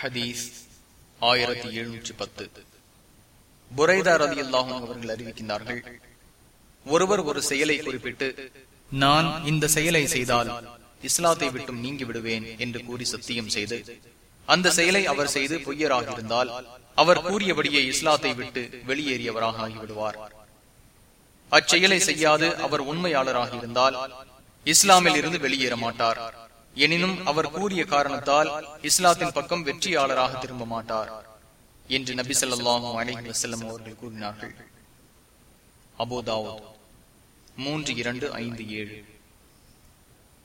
ஹதீஸ் ஆயிரத்தி எழுநூற்றி பத்து. புரைதார் அலி அல்லாஹும் அவர்கள் அறிவிக்கின்றார்கள் ஒருவர் ஒரு செயலை குறிப்பிட்டு நான் இந்த செயலை செய்தால் இஸ்லாத்தை விட்டும் நீங்கி விடுவேன் என்று கூறி சத்தியம் செய்து அந்த செயலை அவர் செய்து பொய்யராக இருந்தால் அவர் கூறியபடியே இஸ்லாத்தை விட்டு வெளியேறியவராக ஆகிவிடுவார். அச்செயலை செய்யாது அவர் உண்மையாளராக இருந்தால் இஸ்லாமில் இருந்து வெளியேற மாட்டார். எனினும் அவர் கூறிய காரணத்தால் இஸ்லாத்தின் பக்கம் வெற்றியாளராக திரும்ப மாட்டார் என்று நபி சொல்லாஹு அலஹி வசல்லம் அவர்கள் கூறினார்கள். அபோதாவோ மூன்று இரண்டு ஐந்து ஏழு.